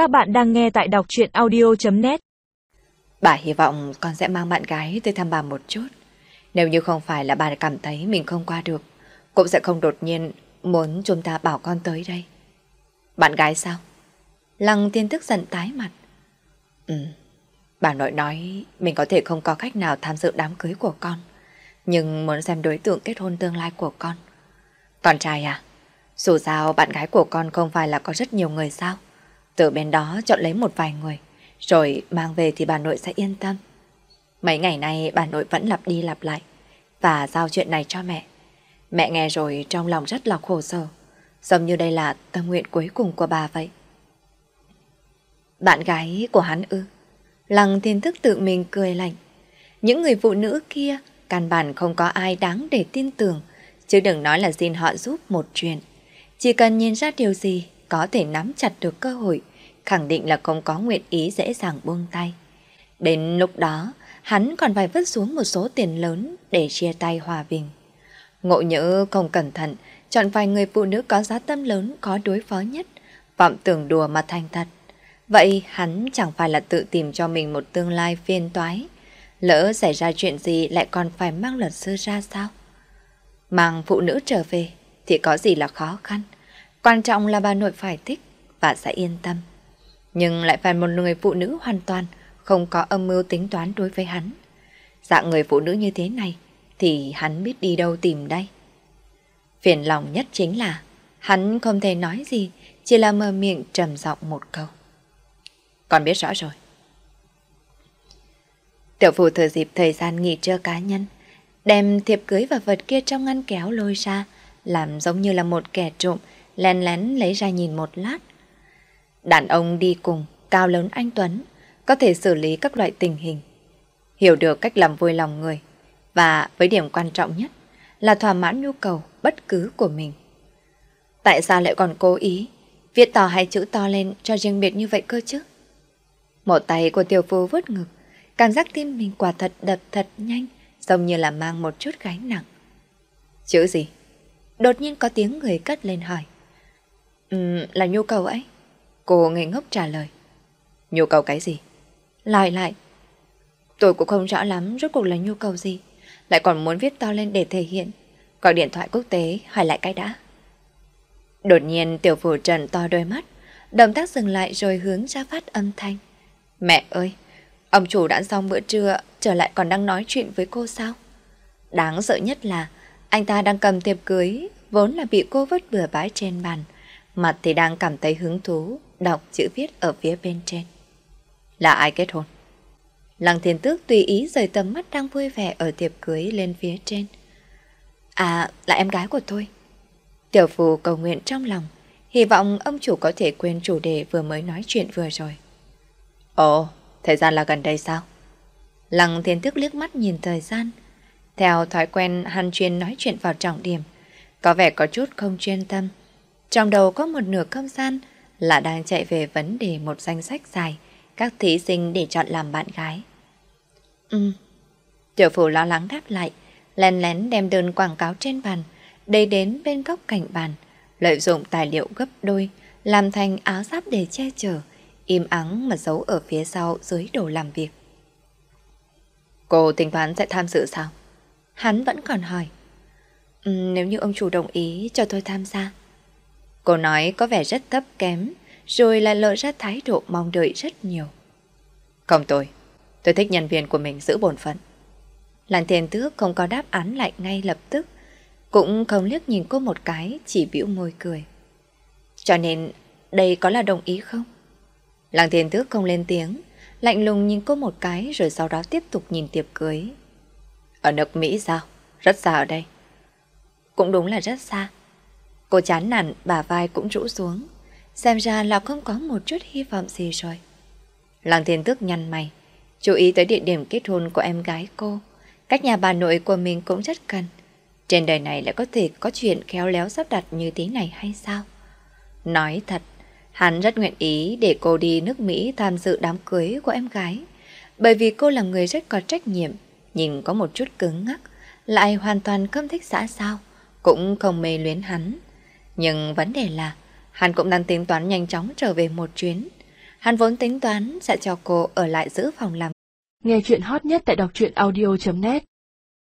Các bạn đang nghe tại đọc chuyện audio.net Bà hy vọng con sẽ mang bạn gái tới thăm bà một chút. Nếu như không phải là bà cảm thấy mình không qua được, cũng sẽ không đột nhiên muốn chúng ta bảo con tới đây. Bạn gái sao? Lăng tiên tức giận tái mặt. Ừ, bà nội nói mình có thể không có cách nào tham dự đám cưới của con, nhưng muốn xem đối tượng kết hôn tương lai của con. Con trai à? Dù sao bạn gái của con không phải là có rất nhiều người sao? Từ bên đó chọn lấy một vài người, rồi mang về thì bà nội sẽ yên tâm. Mấy ngày nay bà nội vẫn lặp đi lặp lại và giao chuyện này cho mẹ. Mẹ nghe rồi trong lòng rất là khổ sở, giống như đây là tâm nguyện cuối cùng của bà vậy. Bạn gái của hắn ư? Lăng thiên thức tự mình cười lạnh. Những người phụ nữ kia căn bản không có ai đáng để tin tưởng, chứ đừng nói là xin họ giúp một chuyện. Chỉ cần nhìn ra điều gì có thể nắm chặt được cơ hội, khẳng định là không có nguyện ý dễ dàng buông tay. Đến lúc đó, hắn còn phải vứt xuống một số tiền lớn để chia tay hòa bình. Ngộ nhỡ không cẩn thận, chọn vài người phụ nữ có giá tâm lớn có đối phó nhất, vọng tưởng đùa mà thành thật. Vậy hắn chẳng phải là tự tìm cho mình một tương lai phiên toái. Lỡ xảy ra chuyện gì lại còn phải mang luật sư ra sao? Mang phụ nữ trở về thì có gì là khó khăn. Quan trọng là bà nội phải thích và sẽ yên tâm. Nhưng lại phải một người phụ nữ hoàn toàn không có âm mưu tính toán đối với hắn. Dạng người phụ nữ như thế này thì hắn biết đi đâu tìm đây. Phiền lòng nhất chính là hắn không thể nói gì, chỉ là mờ miệng trầm giọng một câu. Con biết rõ rồi. Tiểu phụ thừa dịp thời gian nghỉ trưa cá nhân, đem thiệp cưới và vật kia trong ngăn kéo lôi ra, làm giống như là một kẻ trộm, lén lén lấy ra nhìn một lát. Đàn ông đi cùng, cao lớn anh Tuấn, có thể xử lý các loại tình hình, hiểu được cách làm vui lòng người, và với điểm quan trọng nhất là thỏa mãn nhu cầu bất cứ của mình. Tại sao lại còn cố ý viết to hai chữ to lên cho riêng biệt như vậy cơ chứ? Một tay của tiểu phu vớt ngực, cảm giác tim mình quả thật đập thật nhanh, giống như là mang một chút gánh nặng. Chữ gì? Đột nhiên có tiếng người cất lên hỏi. Um, là nhu cầu ấy. Cô ngây ngốc trả lời. Nhu cầu cái gì? Lại lại. Tôi cũng không rõ lắm rốt cuộc là nhu cầu gì. Lại còn muốn viết to lên để thể hiện. Gọi điện thoại quốc tế, hỏi lại cái đã. Đột nhiên tiểu phủ trần to đôi mắt. Động tác dừng lại rồi hướng ra phát âm thanh. Mẹ ơi! Ông chủ đã xong bữa trưa, trở lại còn đang nói chuyện với cô sao? Đáng sợ nhất là, anh ta đang cầm thiệp cưới, vốn là bị cô vứt bừa bãi trên bàn. Mặt thì đang cảm thấy hứng thú đọc chữ viết ở phía bên trên. Là ai kết hôn? Lăng thiên tước tùy ý rời tầm mắt đang vui vẻ ở tiệp cưới lên phía trên. À, là em gái của tôi. Tiểu phù cầu nguyện trong lòng, hy vọng ông chủ có thể quên chủ đề vừa mới nói chuyện vừa rồi. Ồ, thời gian là gần đây sao? Lăng thiên tước liếc mắt nhìn thời gian. Theo thói quen hàn chuyên nói chuyện vào trọng điểm, có vẻ có chút không chuyên tâm. Trong đầu có một nửa không gian là đang chạy về vấn đề một danh sách dài, các thí sinh để chọn làm bạn gái. Ừ. Tiểu phủ lo lắng đáp lại, lén lén đem đơn quảng cáo trên bàn, đầy đến bên góc cạnh bàn, lợi dụng tài liệu gấp đôi, làm thành áo giáp để che chở, im ắng mà giấu ở phía sau dưới đồ làm việc. Cô tính toán sẽ tham dự sao? Hắn vẫn còn hỏi. Ừ, nếu như ông chủ đồng ý cho tôi tham gia. Cô nói có vẻ rất thấp kém, rồi lại lộ ra thái độ mong đợi rất nhiều. Không tôi, tôi thích nhân viên của mình giữ bổn phận. Lan Thiên tước không có đáp án lại ngay lập tức, cũng không liếc nhìn cô một cái, chỉ bĩu môi cười. Cho nên, đây có là đồng ý không? Làng Thiên tước không lên tiếng, lạnh lùng nhìn cô một cái rồi sau đó tiếp tục nhìn tiệp cưới. Ở nước Mỹ sao? Rất xa ở đây. Cũng đúng là rất xa. Cô chán nản, bà vai cũng rũ xuống. Xem ra là không có một chút hy vọng gì rồi. Lăng thiên tước nhăn mày, chú ý tới địa điểm kết hôn của em gái cô. Cách nhà bà nội của mình cũng rất cần Trên đời này lại có thể có chuyện khéo léo sắp đặt như thế này hay sao? Nói thật, hắn rất nguyện ý để cô đi nước Mỹ tham dự đám cưới của em gái. Bởi vì cô là người rất có trách nhiệm, nhìn có một chút cứng ngắc, lại hoàn toàn không thích xã sao, cũng không mê luyến hắn. Nhưng vấn đề là, hắn cũng đang tính toán nhanh chóng trở về một chuyến. Hắn vốn tính toán sẽ cho cô ở lại giữ phòng làm. Nghe chuyện hot nhất tại đọc truyện audio.net